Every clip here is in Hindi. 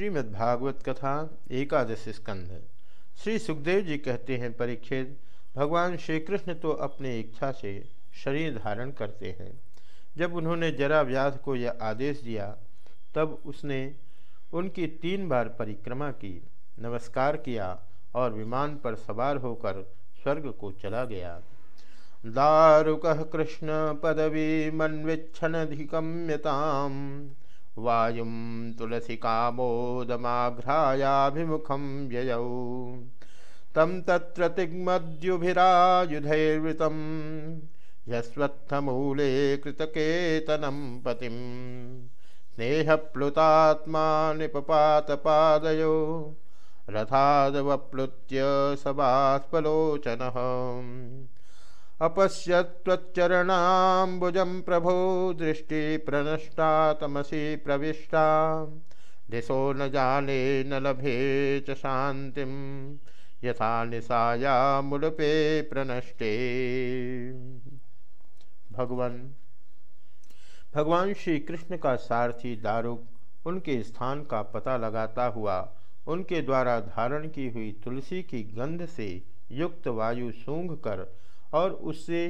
श्रीमद्भागवत कथा एकादश स्कंध। श्री सुखदेव जी कहते हैं परीक्षित भगवान श्री कृष्ण तो अपनी इच्छा से शरीर धारण करते हैं। जब उन्होंने जरा व्यास को यह आदेश दिया, तब उसने उनकी तीन बार परिक्रमा की, नमस्कार किया और विमान पर सवार होकर स्वर्ग को चला गया। दारुक कृष्ण पदवी मन्विच्छनधिकम्यताम वायुं तुलसिकामोदमाघ्रायाभिमुखं व्ययौ तं तत्र तिग्मद्युभिरायुधैर्वृतं यस्वत्थमूले कृतकेतनं पतिं। स्नेहप्लुतात्मा निपपातपादयो रथादवप्लुत्य सबास्पलोचनः अपश्यत्वच्चरणाम्बुजं प्रभो दृष्टि प्रनष्टा तमसी प्रविष्टा। दिशो न जाने न लभे च शान्तिं, यथा निशाया मुलपे प्रनष्टे। भगवान भगवान श्री कृष्ण का सारथी दारुक उनके स्थान का पता लगाता हुआ, उनके द्वारा धारण की हुई तुलसी की गंध से युक्त वायु सूंघ कर और उससे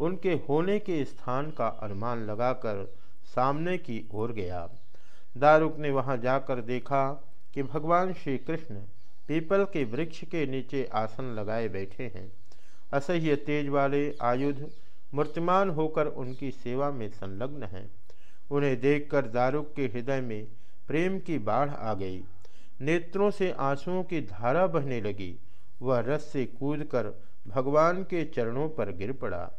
उनके होने के स्थान का अनुमान लगाकर सामने की ओर गया। दारुक ने वहाँ जाकर देखा कि भगवान श्री कृष्ण पीपल के वृक्ष के नीचे आसन लगाए बैठे हैं। असह्य तेज वाले आयुध मूर्तिमान होकर उनकी सेवा में संलग्न हैं। उन्हें देखकर दारुक के हृदय में प्रेम की बाढ़ आ गई। नेत्रों से आंसुओं की धारा बहने लगी। वह रस से कूदकर भगवान के चरणों पर गिर पड़ा।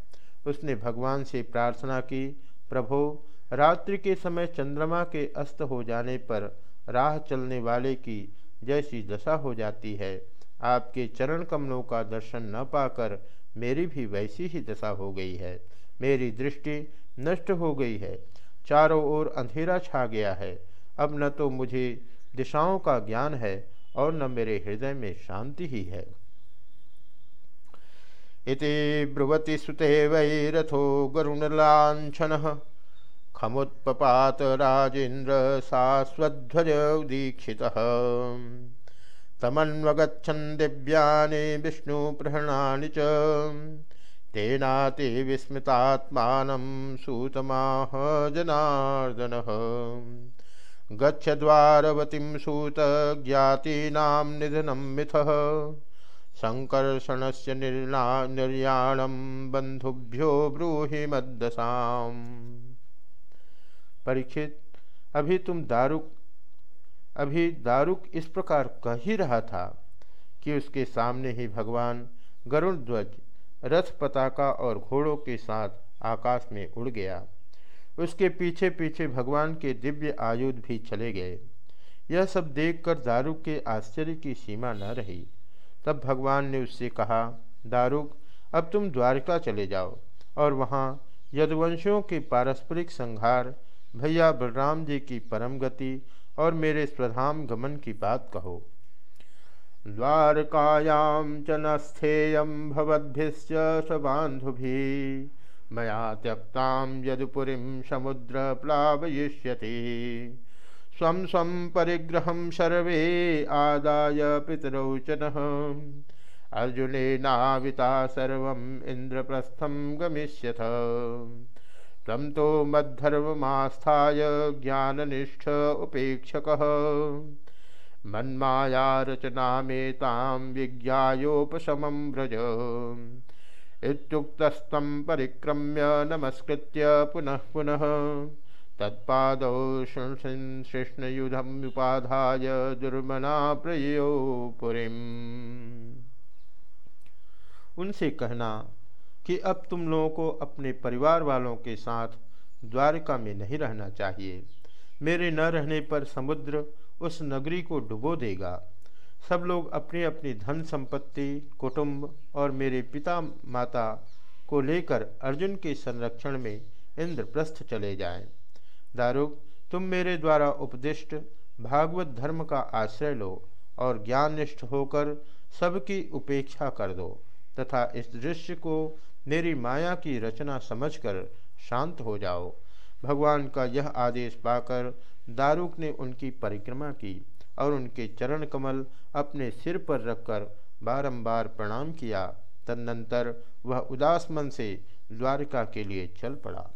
उसने भगवान से प्रार्थना की, प्रभो, रात्रि के समय चंद्रमा के अस्त हो जाने पर राह चलने वाले की जैसी दशा हो जाती है। आपके चरण कमलों का दर्शन न पाकर मेरी भी वैसी ही दशा हो गई है। मेरी दृष्टि नष्ट हो गई है। चारों ओर अंधेरा छा गया है। अब न तो मुझे दिशाओं का ज्ञान है और न मेरे हृदय में शांति ही है। इति ब्रुवति सुते वैरथो गरुणलाञ्छनः। खमुत्पपात राजेन्द्र सास्वध्वज उदीक्षितः तमन्वगच्छन् दिव्यानि विष्णुप्रहणानि च। तेनाति विस्मितात्मानं सूतमाह गच्छ द्वारवतीं सूत ज्ञातीनां निधनं मिथः। संकर्षण से निर्याणम बंधुभ्यो ब्रूहि मद्दसाम। परीक्षित, अभी तुम दारुक, अभी दारुक इस प्रकार कह ही रहा था कि उसके सामने ही भगवान गरुण ध्वज रथ पताका और घोड़ों के साथ आकाश में उड़ गया। उसके पीछे पीछे भगवान के दिव्य आयुध भी चले गए। यह सब देखकर दारुक के आश्चर्य की सीमा न रही। तब भगवान ने उससे कहा, दारुक, अब तुम द्वारका चले जाओ। और वहाँ यदुवंशियों के पारस्परिक संहार, भैया बलराम जी की परम गति और मेरे स्वधाम गमन की बात कहो। द्वारकायां च भवद्भिश्च स्वबान्धुभिः मया त्यक्तां यदुपुरीं समुद्रप्लावयिष्यति स्व स्व परिग्रह सर्वे आदाय पितरौ अर्जुनेनाविता सर्वम् इन्द्रप्रस्थं गमिष्यथ। त्वं तो मद्धर्वमास्थाय ज्ञाननिष्ठ उपेक्षकः। मन्मायारचनामेतां विज्ञायोपशमं व्रज। इत्युक्तस्तं परिक्रम्य नमस्कृत्य पुनः पुनः। तत्पादौ कृष्णयुधमुपाधाय दुर्मना प्रयो पुरीम। उनसे कहना कि अब तुम लोगों को अपने परिवार वालों के साथ द्वारका में नहीं रहना चाहिए। मेरे न रहने पर समुद्र उस नगरी को डुबो देगा। सब लोग अपनी अपनी धन संपत्ति, कुटुंब और मेरे पिता माता को लेकर अर्जुन के संरक्षण में इंद्रप्रस्थ चले जाएँ। दारुक, तुम मेरे द्वारा उपदिष्ट भागवत धर्म का आश्रय लो और ज्ञाननिष्ठ होकर सबकी उपेक्षा कर दो, तथा इस दृश्य को मेरी माया की रचना समझकर शांत हो जाओ। भगवान का यह आदेश पाकर दारुक ने उनकी परिक्रमा की और उनके चरण कमल अपने सिर पर रखकर बारंबार प्रणाम किया। तदनंतर वह उदास मन से द्वारका के लिए चल पड़ा।